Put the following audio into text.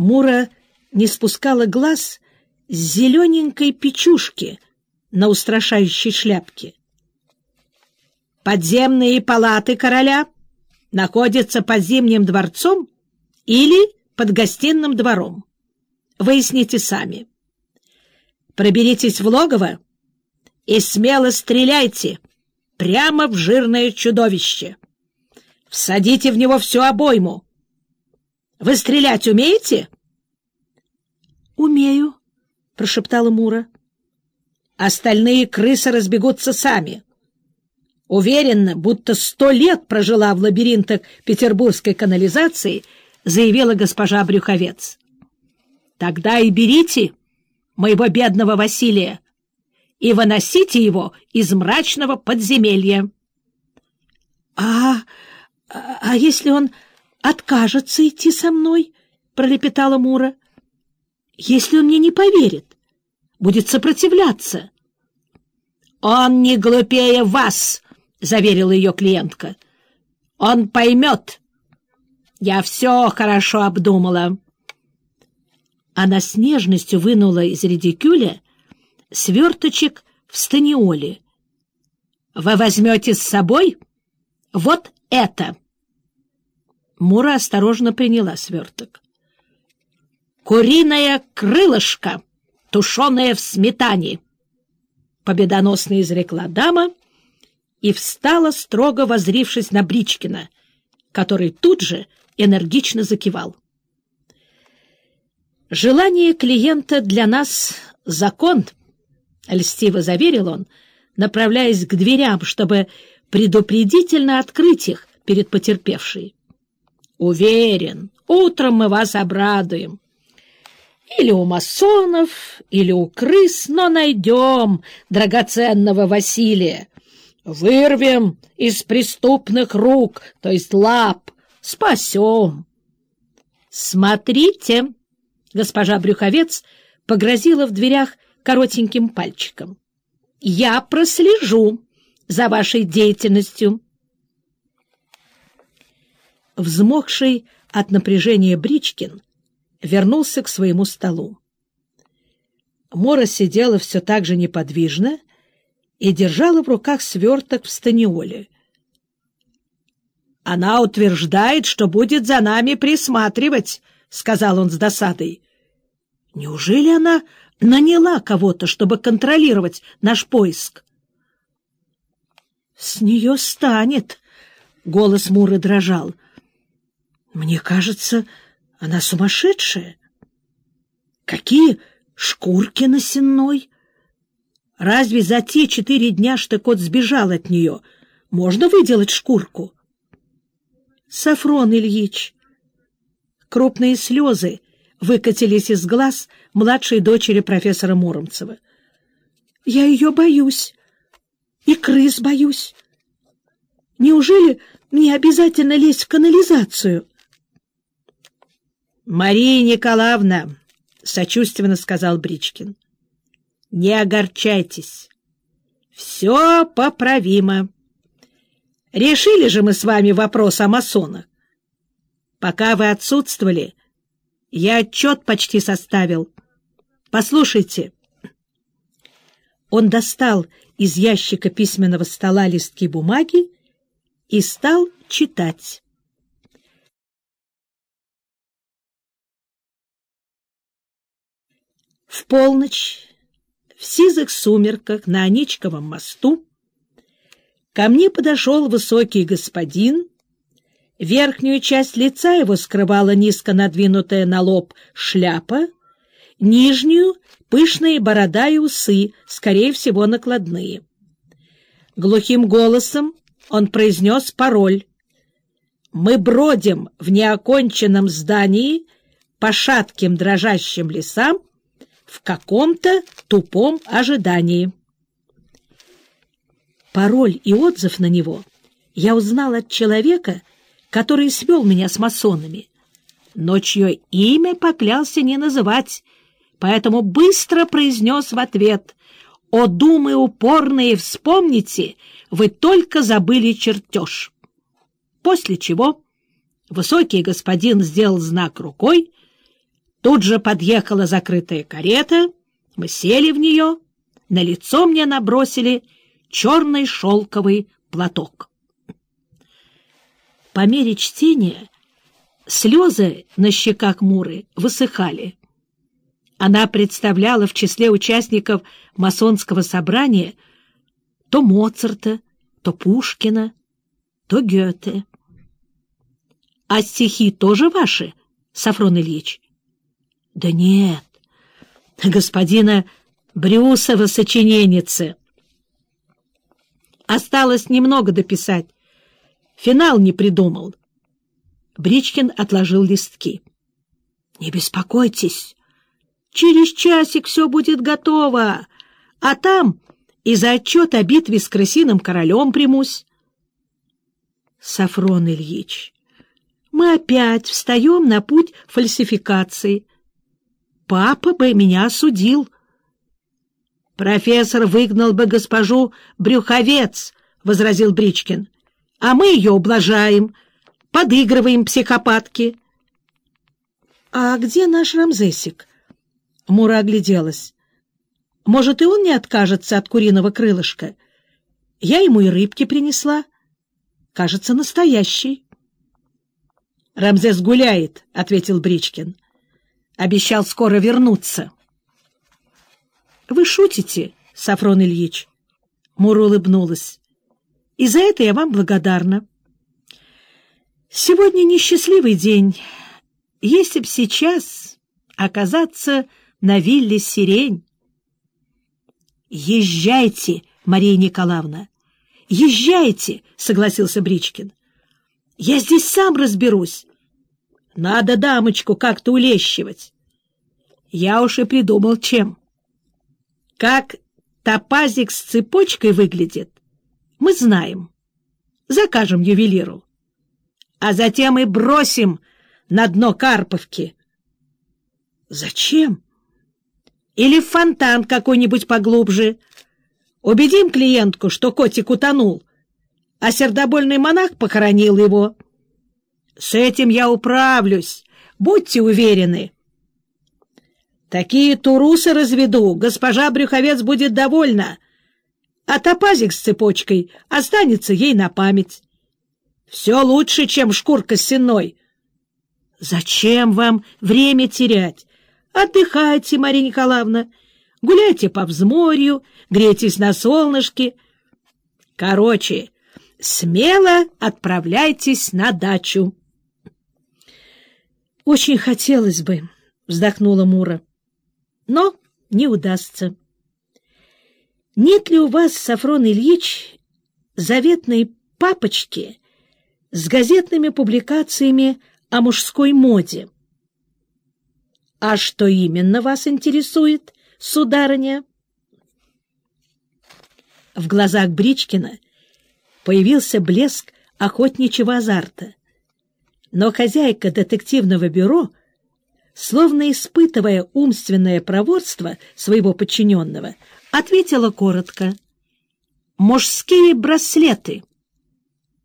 Мура не спускала глаз с зелененькой печушки на устрашающей шляпке. Подземные палаты короля находятся под Зимним дворцом или под гостиным двором. Выясните сами. Проберитесь в логово и смело стреляйте прямо в жирное чудовище. Всадите в него всю обойму. Вы стрелять умеете? — Умею, — прошептала Мура. — Остальные крысы разбегутся сами. Уверенно, будто сто лет прожила в лабиринтах петербургской канализации, заявила госпожа Брюховец. — Тогда и берите моего бедного Василия и выносите его из мрачного подземелья. — А... а если он откажется идти со мной? — пролепетала Мура. — Если он мне не поверит, будет сопротивляться. — Он не глупее вас! — заверила ее клиентка. — Он поймет. Я все хорошо обдумала. Она с нежностью вынула из редикюля сверточек в станиоле. — Вы возьмете с собой вот это. Мура осторожно приняла сверток. — Куриное крылышко, тушеное в сметане! — победоносно изрекла дама и встала, строго возрившись на Бричкина, который тут же энергично закивал. «Желание клиента для нас — закон», — льстиво заверил он, направляясь к дверям, чтобы предупредительно открыть их перед потерпевшей. «Уверен, утром мы вас обрадуем. Или у масонов, или у крыс, но найдем драгоценного Василия, Вырвем из преступных рук, то есть лап, спасем. Смотрите, госпожа Брюховец погрозила в дверях коротеньким пальчиком. Я прослежу за вашей деятельностью. Взмокший от напряжения Бричкин вернулся к своему столу. Мора сидела все так же неподвижно и держала в руках сверток в станиоле. «Она утверждает, что будет за нами присматривать», — сказал он с досадой. «Неужели она наняла кого-то, чтобы контролировать наш поиск?» «С нее станет», — голос Муры дрожал. «Мне кажется, она сумасшедшая. Какие шкурки на сенной!» Разве за те четыре дня, что кот сбежал от нее, можно выделать шкурку? Сафрон Ильич. Крупные слезы выкатились из глаз младшей дочери профессора Муромцева. Я ее боюсь. И крыс боюсь. Неужели мне обязательно лезть в канализацию? — Мария Николаевна, — сочувственно сказал Бричкин, — не огорчайтесь. Все поправимо. Решили же мы с вами вопрос о масонах. Пока вы отсутствовали, я отчет почти составил. Послушайте. Он достал из ящика письменного стола листки бумаги и стал читать. В полночь в сизых сумерках на Аничковом мосту ко мне подошел высокий господин. Верхнюю часть лица его скрывала низко надвинутая на лоб шляпа, нижнюю — пышные борода и усы, скорее всего, накладные. Глухим голосом он произнес пароль. «Мы бродим в неоконченном здании по шатким дрожащим лесам в каком-то тупом ожидании. Пароль и отзыв на него я узнал от человека, который свел меня с масонами, но чье имя поклялся не называть, поэтому быстро произнес в ответ «О, думы упорные, вспомните, вы только забыли чертеж». После чего высокий господин сделал знак рукой, Тут же подъехала закрытая карета, мы сели в нее, на лицо мне набросили черный шелковый платок. По мере чтения слезы на щеках Муры высыхали. Она представляла в числе участников масонского собрания то Моцарта, то Пушкина, то Гёте. — А стихи тоже ваши, Сафрон Ильич? — Да нет, господина Брюсова сочиненницы. Осталось немного дописать. Финал не придумал. Бричкин отложил листки. — Не беспокойтесь, через часик все будет готово, а там и за отчет о битве с крысиным королем примусь. Сафрон Ильич, мы опять встаем на путь фальсификации. Папа бы меня осудил. Профессор выгнал бы госпожу Брюховец, — возразил Бричкин, — а мы ее ублажаем, подыгрываем психопатки. — А где наш Рамзесик? Мура огляделась. Может, и он не откажется от куриного крылышка? Я ему и рыбки принесла. Кажется, настоящий. — Рамзес гуляет, — ответил Бричкин. Обещал скоро вернуться. — Вы шутите, Сафрон Ильич? Мура улыбнулась. — И за это я вам благодарна. Сегодня несчастливый день. Если б сейчас оказаться на вилле «Сирень». «Езжайте, Мария Николаевна, езжайте!» — согласился Бричкин. «Я здесь сам разберусь. Надо дамочку как-то улещивать. Я уж и придумал, чем. Как топазик с цепочкой выглядит, мы знаем. Закажем ювелиру. А затем и бросим на дно Карповки. Зачем? Или в фонтан какой-нибудь поглубже. Убедим клиентку, что котик утонул, а сердобольный монах похоронил его. С этим я управлюсь, будьте уверены. Такие турусы разведу, госпожа Брюховец будет довольна, а топазик с цепочкой останется ей на память. Все лучше, чем шкурка с сеной. Зачем вам время терять? Отдыхайте, Мария Николаевна, гуляйте по взморью, грейтесь на солнышке. Короче, смело отправляйтесь на дачу. — Очень хотелось бы, — вздохнула Мура, — но не удастся. Нет ли у вас, Сафрон Ильич, заветной папочки с газетными публикациями о мужской моде? — а что именно вас интересует, сударыня? В глазах Бричкина появился блеск охотничьего азарта. Но хозяйка детективного бюро, словно испытывая умственное проворство своего подчиненного, ответила коротко. «Мужские браслеты».